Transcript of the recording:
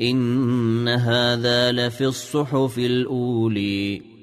إن هذا لفي الصحف الأولي.